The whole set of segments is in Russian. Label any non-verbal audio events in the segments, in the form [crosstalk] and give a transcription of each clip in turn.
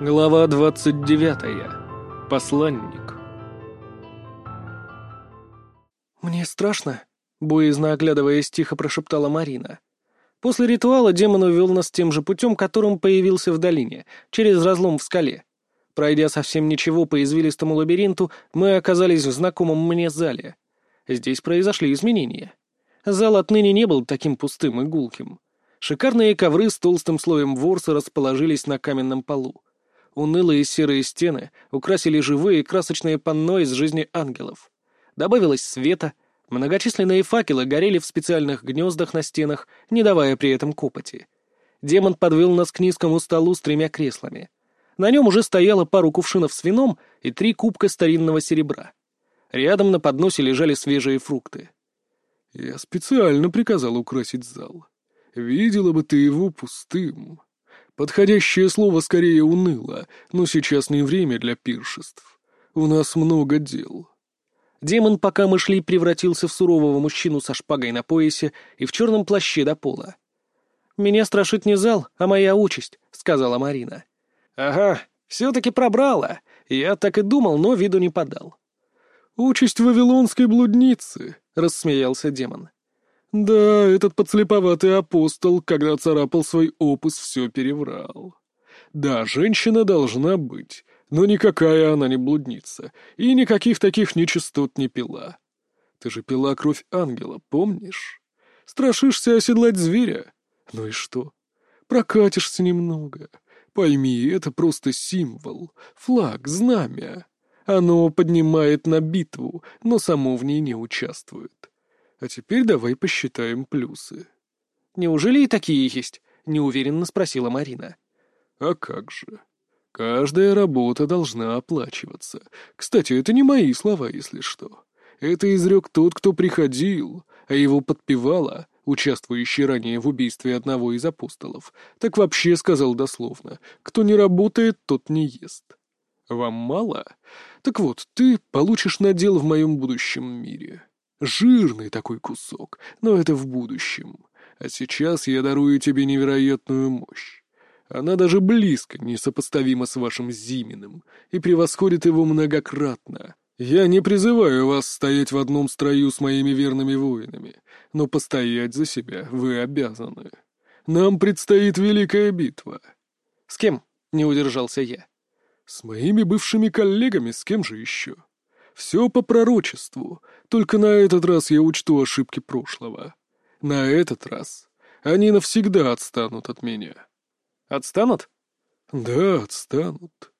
Глава 29. Посланник. «Мне страшно», — боязно оглядываясь, тихо прошептала Марина. После ритуала демон увел нас тем же путем, которым появился в долине, через разлом в скале. Пройдя совсем ничего по извилистому лабиринту, мы оказались в знакомом мне зале. Здесь произошли изменения. Зал отныне не был таким пустым и гулким. Шикарные ковры с толстым слоем ворса расположились на каменном полу. Унылые серые стены украсили живые красочные панно из жизни ангелов. Добавилось света, многочисленные факелы горели в специальных гнездах на стенах, не давая при этом копоти. Демон подвел нас к низкому столу с тремя креслами. На нем уже стояло пару кувшинов с вином и три кубка старинного серебра. Рядом на подносе лежали свежие фрукты. «Я специально приказал украсить зал. Видела бы ты его пустым», Подходящее слово скорее уныло, но сейчас не время для пиршеств. У нас много дел. Демон, пока мы шли, превратился в сурового мужчину со шпагой на поясе и в черном плаще до пола. «Меня страшит не зал, а моя участь», — сказала Марина. «Ага, все-таки пробрала. Я так и думал, но виду не подал». «Участь вавилонской блудницы», — рассмеялся демон. Да, этот подслеповатый апостол, когда царапал свой опус, все переврал. Да, женщина должна быть, но никакая она не блудница, и никаких таких нечистот не пила. Ты же пила кровь ангела, помнишь? Страшишься оседлать зверя? Ну и что? Прокатишься немного. Пойми, это просто символ, флаг, знамя. Оно поднимает на битву, но само в ней не участвует. А теперь давай посчитаем плюсы. Неужели и такие есть? Неуверенно спросила Марина. А как же? Каждая работа должна оплачиваться. Кстати, это не мои слова, если что. Это изрек тот, кто приходил, а его подпевала, участвующий ранее в убийстве одного из апостолов, так вообще сказал дословно, кто не работает, тот не ест. Вам мало? Так вот, ты получишь надел в моем будущем мире. Жирный такой кусок, но это в будущем. А сейчас я дарую тебе невероятную мощь. Она даже близко не сопоставима с вашим Зиминым и превосходит его многократно. Я не призываю вас стоять в одном строю с моими верными воинами, но постоять за себя вы обязаны. Нам предстоит великая битва. С кем? Не удержался я. С моими бывшими коллегами, с кем же еще? Все по пророчеству, только на этот раз я учту ошибки прошлого. На этот раз они навсегда отстанут от меня. Отстанут? Да, отстанут.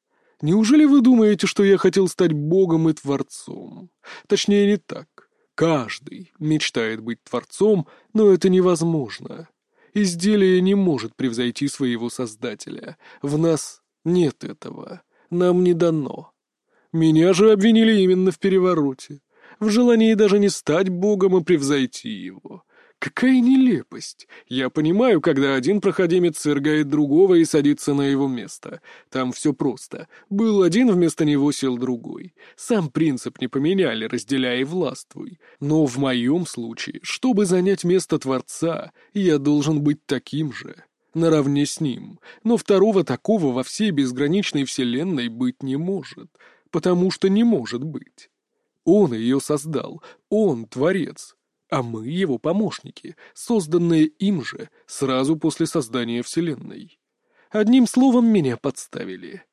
Неужели вы думаете, что я хотел стать богом и творцом? Точнее, не так. Каждый мечтает быть творцом, но это невозможно. Изделие не может превзойти своего создателя. В нас нет этого. Нам не дано. Меня же обвинили именно в перевороте, в желании даже не стать богом и превзойти его. Какая нелепость! Я понимаю, когда один проходимец свергает другого и садится на его место. Там все просто. Был один, вместо него сел другой. Сам принцип не поменяли, разделяя и властвуй. Но в моем случае, чтобы занять место Творца, я должен быть таким же, наравне с ним. Но второго такого во всей безграничной вселенной быть не может — потому что не может быть. Он ее создал, он творец, а мы его помощники, созданные им же сразу после создания Вселенной. Одним словом, меня подставили.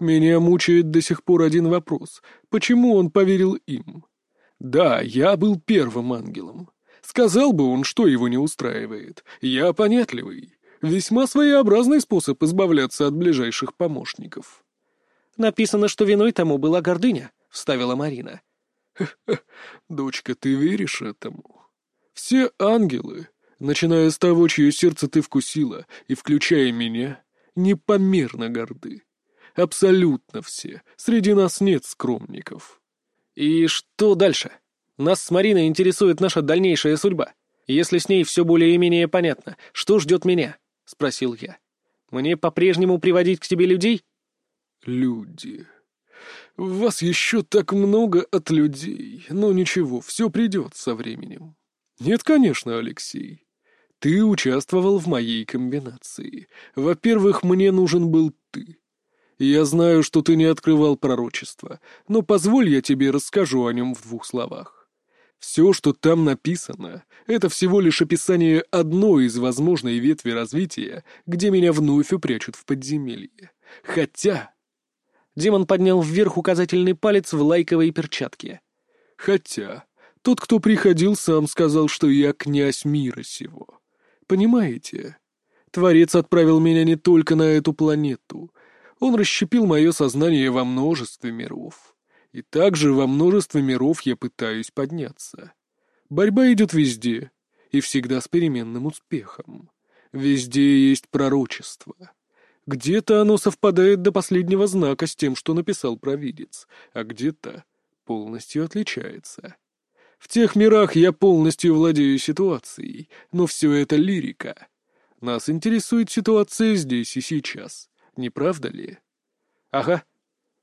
Меня мучает до сих пор один вопрос. Почему он поверил им? Да, я был первым ангелом. Сказал бы он, что его не устраивает. Я понятливый. Весьма своеобразный способ избавляться от ближайших помощников. Написано, что виной тому была гордыня», — вставила Марина. [laughs] дочка, ты веришь этому? Все ангелы, начиная с того, чье сердце ты вкусила, и включая меня, непомерно горды. Абсолютно все. Среди нас нет скромников. И что дальше? Нас с Мариной интересует наша дальнейшая судьба. Если с ней все более-менее понятно, что ждет меня? — спросил я. Мне по-прежнему приводить к тебе людей? Люди. В вас еще так много от людей, но ничего, все придет со временем. Нет, конечно, Алексей. Ты участвовал в моей комбинации. Во-первых, мне нужен был ты. Я знаю, что ты не открывал пророчество, но позволь я тебе расскажу о нем в двух словах. Все, что там написано, это всего лишь описание одной из возможной ветви развития, где меня вновь упрячут в подземелье. Хотя... Демон поднял вверх указательный палец в лайковой перчатке. Хотя... Тот, кто приходил, сам сказал, что я князь мира сего. Понимаете? Творец отправил меня не только на эту планету. Он расщепил мое сознание во множестве миров. И также во множестве миров я пытаюсь подняться. Борьба идет везде, и всегда с переменным успехом. Везде есть пророчество. Где-то оно совпадает до последнего знака с тем, что написал провидец, а где-то полностью отличается. В тех мирах я полностью владею ситуацией, но все это лирика. Нас интересует ситуация здесь и сейчас, не правда ли? Ага.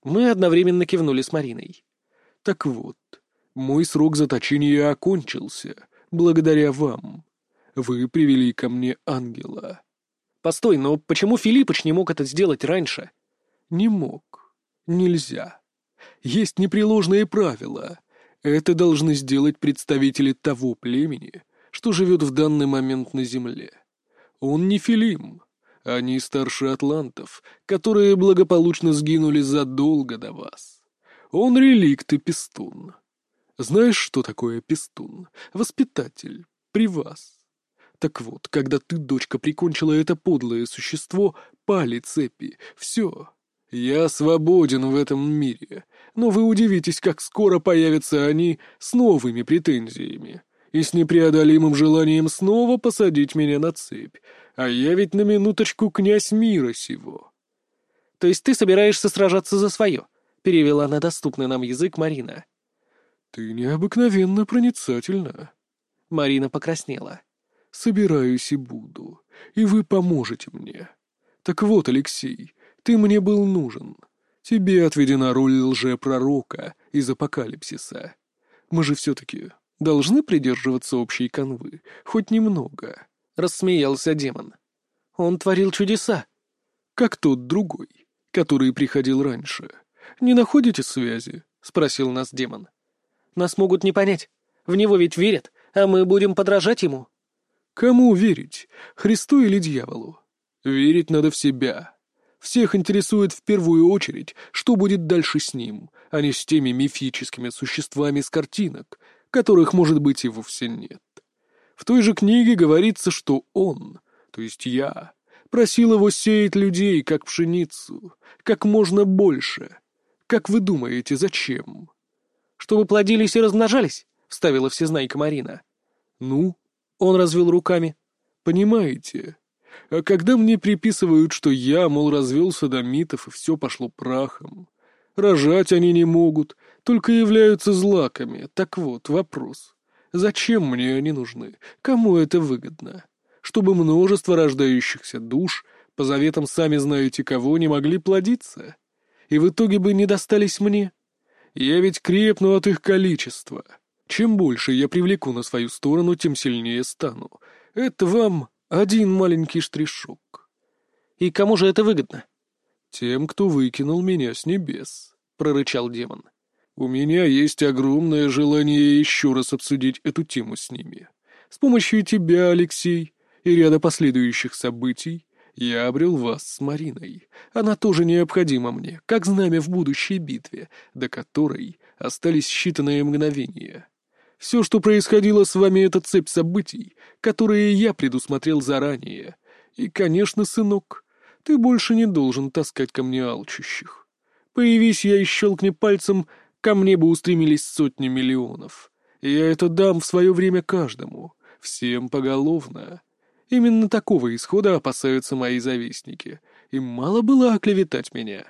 Мы одновременно кивнули с Мариной. Так вот, мой срок заточения окончился, благодаря вам. Вы привели ко мне ангела. Постой, но почему Филиппыч не мог это сделать раньше? Не мог. Нельзя. Есть непреложные правила. Это должны сделать представители того племени, что живет в данный момент на Земле. Он не Филим. Они старше атлантов, которые благополучно сгинули задолго до вас. Он реликт и пестун. Знаешь, что такое пестун? Воспитатель. При вас. Так вот, когда ты, дочка, прикончила это подлое существо, пали цепи. Все. Я свободен в этом мире. Но вы удивитесь, как скоро появятся они с новыми претензиями и с непреодолимым желанием снова посадить меня на цепь. А я ведь на минуточку князь мира сего. То есть ты собираешься сражаться за свое? Перевела на доступный нам язык Марина. Ты необыкновенно проницательна. Марина покраснела собираюсь и буду, и вы поможете мне. Так вот, Алексей, ты мне был нужен. Тебе отведена роль лжепророка из апокалипсиса. Мы же все-таки должны придерживаться общей канвы, хоть немного. Рассмеялся демон. Он творил чудеса. Как тот другой, который приходил раньше. Не находите связи? Спросил нас демон. Нас могут не понять. В него ведь верят, а мы будем подражать ему. Кому верить, Христу или дьяволу? Верить надо в себя. Всех интересует в первую очередь, что будет дальше с ним, а не с теми мифическими существами с картинок, которых, может быть, и вовсе нет. В той же книге говорится, что он, то есть я, просил его сеять людей, как пшеницу, как можно больше. Как вы думаете, зачем? Чтобы плодились и размножались, — вставила всезнайка Марина. Ну, он развел руками. «Понимаете? А когда мне приписывают, что я, мол, развел садомитов и все пошло прахом, рожать они не могут, только являются злаками. Так вот, вопрос. Зачем мне они нужны? Кому это выгодно? Чтобы множество рождающихся душ, по заветам сами знаете кого, не могли плодиться? И в итоге бы не достались мне? Я ведь крепну от их количества». Чем больше я привлеку на свою сторону, тем сильнее стану. Это вам один маленький штришок. И кому же это выгодно? Тем, кто выкинул меня с небес, — прорычал демон. У меня есть огромное желание еще раз обсудить эту тему с ними. С помощью тебя, Алексей, и ряда последующих событий я обрел вас с Мариной. Она тоже необходима мне, как знамя в будущей битве, до которой остались считанные мгновения. Все, что происходило с вами, это цепь событий, которые я предусмотрел заранее. И, конечно, сынок, ты больше не должен таскать ко мне алчущих. Появись я и щелкни пальцем, ко мне бы устремились сотни миллионов. Я это дам в свое время каждому, всем поголовно. Именно такого исхода опасаются мои завистники. Им мало было оклеветать меня.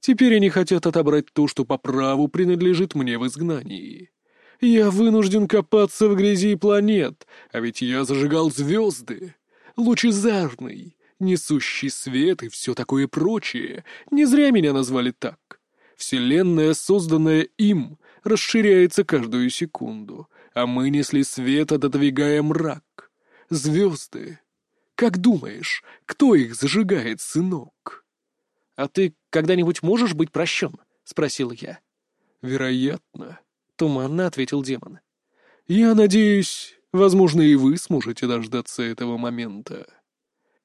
Теперь они хотят отобрать то, что по праву принадлежит мне в изгнании. Я вынужден копаться в грязи планет, а ведь я зажигал звезды. Лучезарный, несущий свет и все такое прочее. Не зря меня назвали так. Вселенная, созданная им, расширяется каждую секунду, а мы несли свет, отодвигая мрак. Звезды. Как думаешь, кто их зажигает, сынок? «А ты когда-нибудь можешь быть прощен?» — спросил я. «Вероятно», — туманно ответил демон. «Я надеюсь, возможно, и вы сможете дождаться этого момента».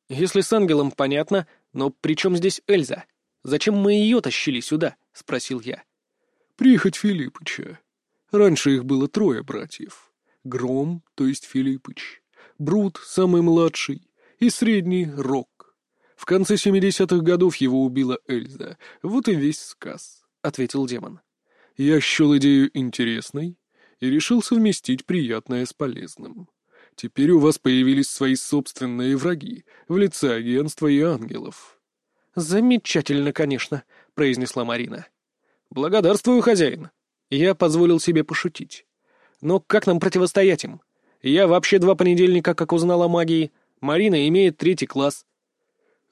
«Если с ангелом понятно, но при чем здесь Эльза? Зачем мы ее тащили сюда?» — спросил я. «Прихоть Филиппыча. Раньше их было трое братьев. Гром, то есть Филиппыч, Брут, самый младший, и средний — Рок. В конце семидесятых годов его убила Эльза. Вот и весь сказ», — ответил демон. «Я счел идею интересной и решил совместить приятное с полезным. Теперь у вас появились свои собственные враги в лице агентства и ангелов». «Замечательно, конечно», — произнесла Марина. «Благодарствую, хозяин». Я позволил себе пошутить. «Но как нам противостоять им? Я вообще два понедельника как узнал о магии. Марина имеет третий класс».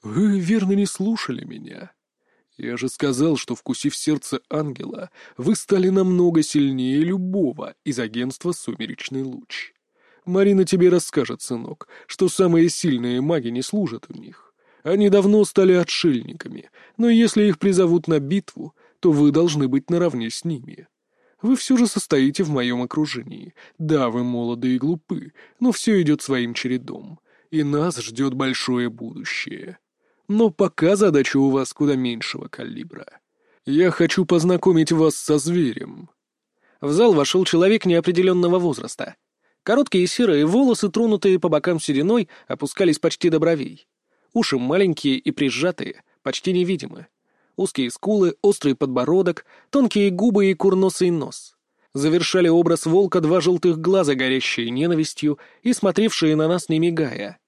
«Вы верно не слушали меня. Я же сказал, что, вкусив сердце ангела, вы стали намного сильнее любого из агентства «Сумеречный луч». Марина тебе расскажет, сынок, что самые сильные маги не служат у них. Они давно стали отшельниками, но если их призовут на битву, то вы должны быть наравне с ними. Вы все же состоите в моем окружении. Да, вы молоды и глупы, но все идет своим чередом, и нас ждет большое будущее. Но пока задача у вас куда меньшего калибра. Я хочу познакомить вас со зверем». В зал вошел человек неопределенного возраста. Короткие серые волосы, тронутые по бокам сединой, опускались почти до бровей. Уши маленькие и прижатые, почти невидимы. Узкие скулы, острый подбородок, тонкие губы и курносый нос. Завершали образ волка два желтых глаза, горящие ненавистью и смотревшие на нас не мигая.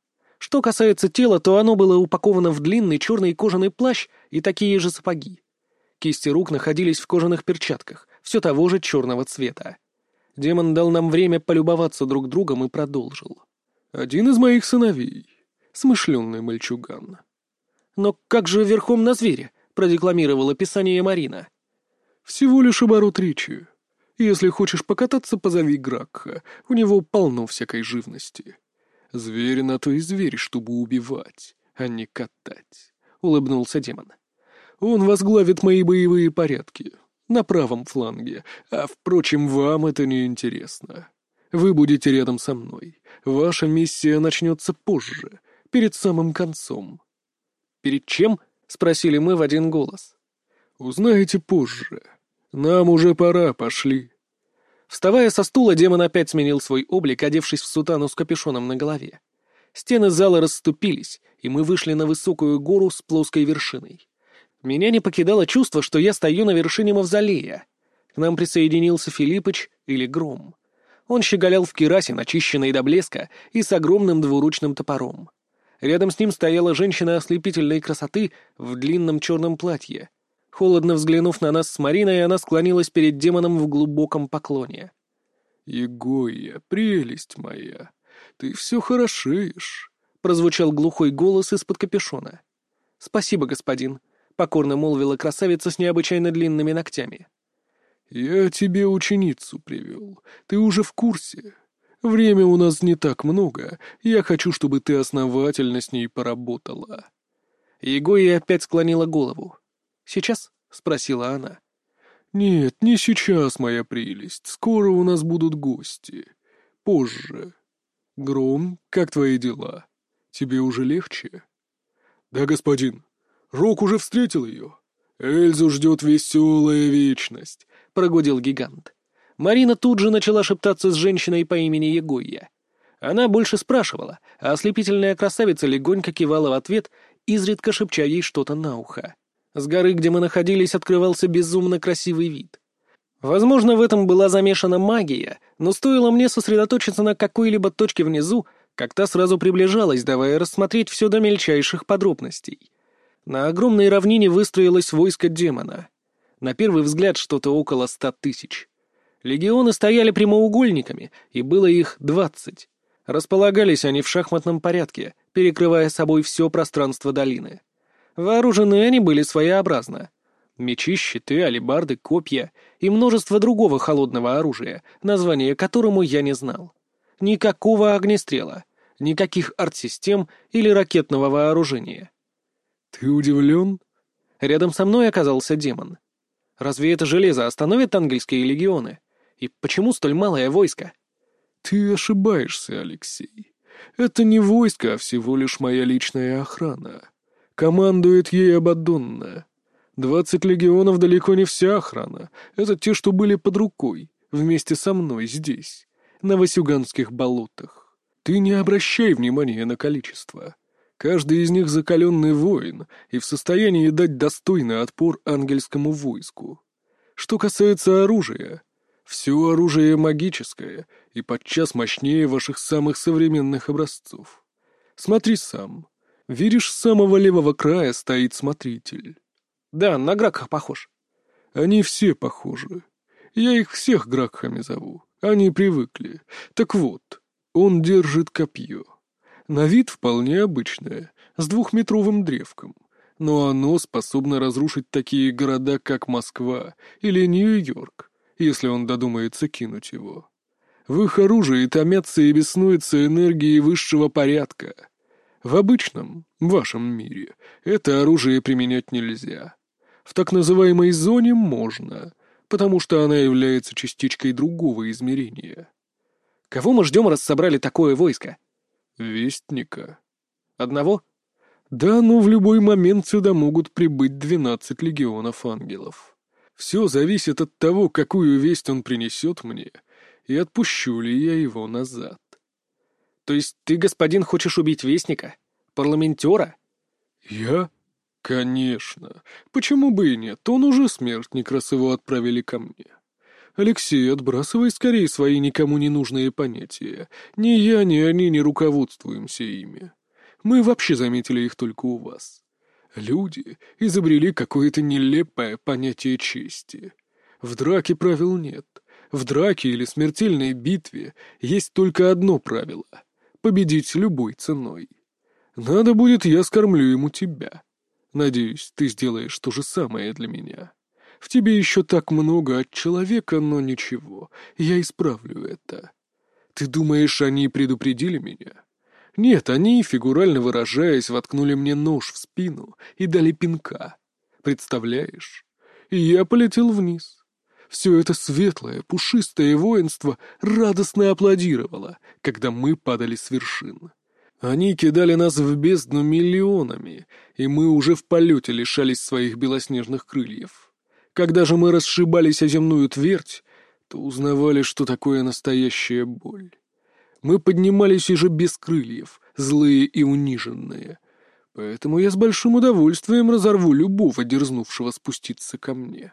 Что касается тела, то оно было упаковано в длинный черный кожаный плащ и такие же сапоги. Кисти рук находились в кожаных перчатках, все того же черного цвета. Демон дал нам время полюбоваться друг другом и продолжил. «Один из моих сыновей. Смышленный мальчуган». «Но как же верхом на звере?» — продекламировала писание Марина. «Всего лишь оборот речи. Если хочешь покататься, позови Гракха. У него полно всякой живности». Зверь на то и зверь, чтобы убивать, а не катать», — улыбнулся демон. «Он возглавит мои боевые порядки на правом фланге, а, впрочем, вам это не интересно. Вы будете рядом со мной. Ваша миссия начнется позже, перед самым концом». «Перед чем?» — спросили мы в один голос. «Узнаете позже. Нам уже пора, пошли». Вставая со стула, демон опять сменил свой облик, одевшись в сутану с капюшоном на голове. Стены зала расступились, и мы вышли на высокую гору с плоской вершиной. Меня не покидало чувство, что я стою на вершине мавзолея. К нам присоединился Филиппыч или Гром. Он щеголял в керасе, начищенной до блеска, и с огромным двуручным топором. Рядом с ним стояла женщина ослепительной красоты в длинном черном платье. Холодно взглянув на нас с Мариной, она склонилась перед демоном в глубоком поклоне. «Егоя, прелесть моя, ты все хорошеешь», — прозвучал глухой голос из-под капюшона. «Спасибо, господин», — покорно молвила красавица с необычайно длинными ногтями. «Я тебе ученицу привел. Ты уже в курсе. Время у нас не так много. Я хочу, чтобы ты основательно с ней поработала». Егоя опять склонила голову. «Сейчас?» — спросила она. «Нет, не сейчас, моя прелесть. Скоро у нас будут гости. Позже. Гром, как твои дела? Тебе уже легче?» «Да, господин. Рок уже встретил ее. Эльзу ждет веселая вечность», — прогудел гигант. Марина тут же начала шептаться с женщиной по имени Егойя. Она больше спрашивала, а ослепительная красавица легонько кивала в ответ, изредка шепча ей что-то на ухо. С горы, где мы находились, открывался безумно красивый вид. Возможно, в этом была замешана магия, но стоило мне сосредоточиться на какой-либо точке внизу, как та сразу приближалась, давая рассмотреть все до мельчайших подробностей. На огромной равнине выстроилось войско демона. На первый взгляд что-то около ста тысяч. Легионы стояли прямоугольниками, и было их двадцать. Располагались они в шахматном порядке, перекрывая собой все пространство долины. Вооружены они были своеобразно. Мечи, щиты, алебарды, копья и множество другого холодного оружия, название которому я не знал. Никакого огнестрела, никаких артсистем или ракетного вооружения. «Ты удивлен?» Рядом со мной оказался демон. Разве это железо остановит ангельские легионы? И почему столь малое войско? Ты ошибаешься, Алексей. Это не войско, а всего лишь моя личная охрана. Командует ей Абадонна. Двадцать легионов далеко не вся охрана. Это те, что были под рукой, вместе со мной здесь, на Васюганских болотах. Ты не обращай внимания на количество. Каждый из них закаленный воин и в состоянии дать достойный отпор ангельскому войску. Что касается оружия, все оружие магическое и подчас мощнее ваших самых современных образцов. Смотри сам. Видишь, с самого левого края стоит смотритель. Да, на Гракха похож. Они все похожи. Я их всех Гракхами зову. Они привыкли. Так вот, он держит копье. На вид вполне обычное, с двухметровым древком. Но оно способно разрушить такие города, как Москва или Нью-Йорк, если он додумается кинуть его. В их оружии томятся и беснуются энергии высшего порядка. В обычном, вашем мире, это оружие применять нельзя. В так называемой зоне можно, потому что она является частичкой другого измерения. Кого мы ждем, раз собрали такое войско? Вестника. Одного? Да, но в любой момент сюда могут прибыть двенадцать легионов ангелов. Все зависит от того, какую весть он принесет мне, и отпущу ли я его назад. То есть ты, господин, хочешь убить Вестника? Парламентера? Я? Конечно. Почему бы и нет? Он уже смертник, раз его отправили ко мне. «Алексей, отбрасывай скорее свои никому не нужные понятия. Ни я, ни они не руководствуемся ими. Мы вообще заметили их только у вас. Люди изобрели какое-то нелепое понятие чести. В драке правил нет. В драке или смертельной битве есть только одно правило — победить любой ценой. Надо будет, я скормлю ему тебя. Надеюсь, ты сделаешь то же самое для меня». В тебе еще так много от человека, но ничего, я исправлю это. Ты думаешь, они предупредили меня? Нет, они, фигурально выражаясь, воткнули мне нож в спину и дали пинка. Представляешь? И я полетел вниз. Все это светлое, пушистое воинство радостно аплодировало, когда мы падали с вершин. Они кидали нас в бездну миллионами, и мы уже в полете лишались своих белоснежных крыльев. Когда же мы расшибались о земную твердь, то узнавали, что такое настоящая боль. Мы поднимались уже без крыльев, злые и униженные. Поэтому я с большим удовольствием разорву любого, дерзнувшего спуститься ко мне.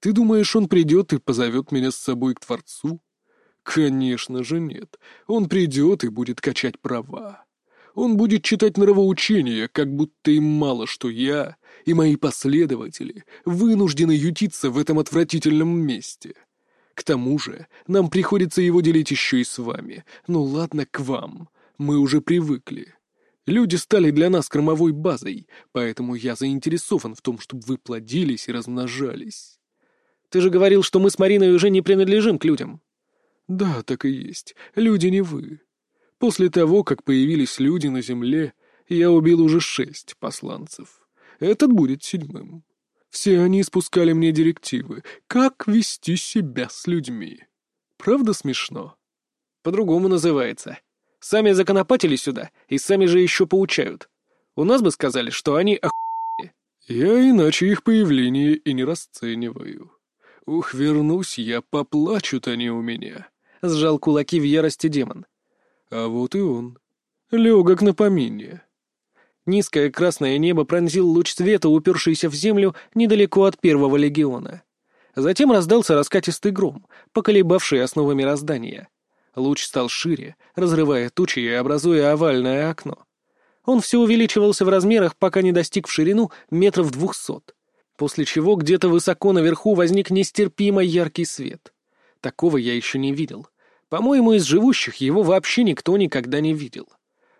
Ты думаешь, он придет и позовет меня с собой к Творцу? Конечно же нет. Он придет и будет качать права. Он будет читать нравоучения, как будто им мало, что я и мои последователи вынуждены ютиться в этом отвратительном месте. К тому же нам приходится его делить еще и с вами. Ну ладно, к вам. Мы уже привыкли. Люди стали для нас кормовой базой, поэтому я заинтересован в том, чтобы вы плодились и размножались. Ты же говорил, что мы с Мариной уже не принадлежим к людям. Да, так и есть. Люди не вы. После того, как появились люди на земле, я убил уже шесть посланцев. Этот будет седьмым. Все они спускали мне директивы, как вести себя с людьми. Правда смешно? По-другому называется. Сами законопатили сюда, и сами же еще поучают. У нас бы сказали, что они охуели. Я иначе их появление и не расцениваю. Ух, вернусь я, поплачут они у меня. Сжал кулаки в ярости демон. А вот и он. Легок на помине. Низкое красное небо пронзил луч света, упершийся в землю недалеко от первого легиона. Затем раздался раскатистый гром, поколебавший основы мироздания. Луч стал шире, разрывая тучи и образуя овальное окно. Он все увеличивался в размерах, пока не достиг в ширину метров двухсот, после чего где-то высоко наверху возник нестерпимо яркий свет. Такого я еще не видел. По-моему, из живущих его вообще никто никогда не видел.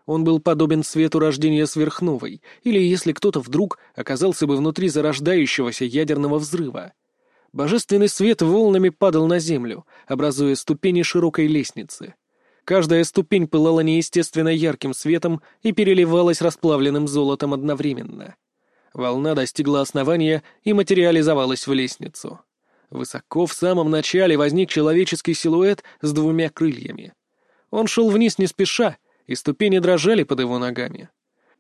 Он был подобен свету рождения сверхновой, или если кто-то вдруг оказался бы внутри зарождающегося ядерного взрыва. Божественный свет волнами падал на землю, образуя ступени широкой лестницы. Каждая ступень пылала неестественно ярким светом и переливалась расплавленным золотом одновременно. Волна достигла основания и материализовалась в лестницу. Высоко в самом начале возник человеческий силуэт с двумя крыльями. Он шел вниз не спеша, и ступени дрожали под его ногами.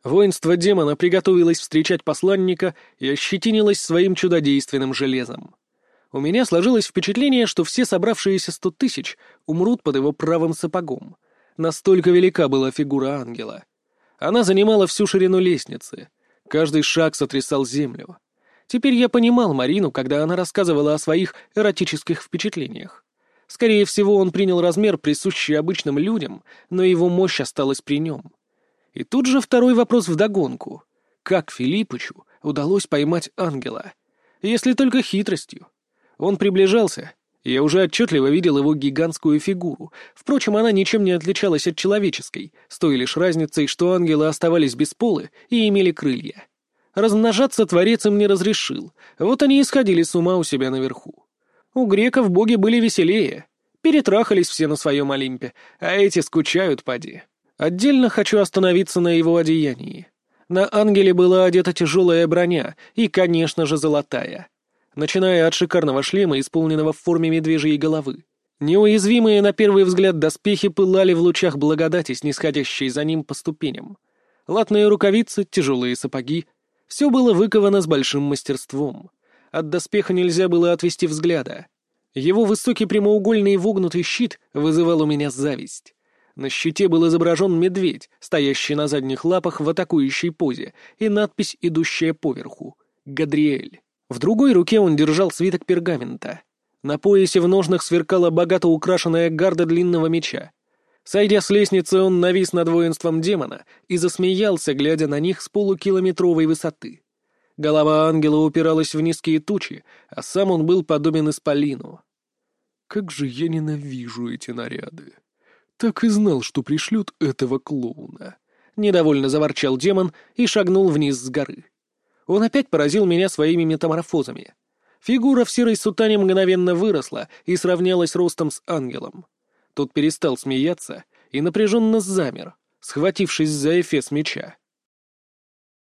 Воинство демона приготовилось встречать посланника и ощетинилось своим чудодейственным железом. У меня сложилось впечатление, что все собравшиеся сто тысяч умрут под его правым сапогом. Настолько велика была фигура ангела. Она занимала всю ширину лестницы. Каждый шаг сотрясал землю. Теперь я понимал Марину, когда она рассказывала о своих эротических впечатлениях. Скорее всего, он принял размер, присущий обычным людям, но его мощь осталась при нем. И тут же второй вопрос вдогонку. Как Филиппычу удалось поймать ангела? Если только хитростью. Он приближался. Я уже отчетливо видел его гигантскую фигуру. Впрочем, она ничем не отличалась от человеческой, с той лишь разницей, что ангелы оставались без полы и имели крылья. Размножаться Творец им не разрешил, вот они и сходили с ума у себя наверху. У греков боги были веселее, перетрахались все на своем Олимпе, а эти скучают, поди. Отдельно хочу остановиться на его одеянии. На ангеле была одета тяжелая броня и, конечно же, золотая. Начиная от шикарного шлема, исполненного в форме медвежьей головы. Неуязвимые на первый взгляд доспехи пылали в лучах благодати, снисходящей за ним по ступеням. Латные рукавицы, тяжелые сапоги — все было выковано с большим мастерством. От доспеха нельзя было отвести взгляда. Его высокий прямоугольный вогнутый щит вызывал у меня зависть. На щите был изображен медведь, стоящий на задних лапах в атакующей позе, и надпись, идущая поверху — «Гадриэль». В другой руке он держал свиток пергамента. На поясе в ножнах сверкала богато украшенная гарда длинного меча. Сойдя с лестницы, он навис над воинством демона и засмеялся, глядя на них с полукилометровой высоты. Голова ангела упиралась в низкие тучи, а сам он был подобен исполину. «Как же я ненавижу эти наряды! Так и знал, что пришлют этого клоуна!» Недовольно заворчал демон и шагнул вниз с горы. Он опять поразил меня своими метаморфозами. Фигура в серой сутане мгновенно выросла и сравнялась ростом с ангелом. Тот перестал смеяться и напряженно замер, схватившись за эфес меча.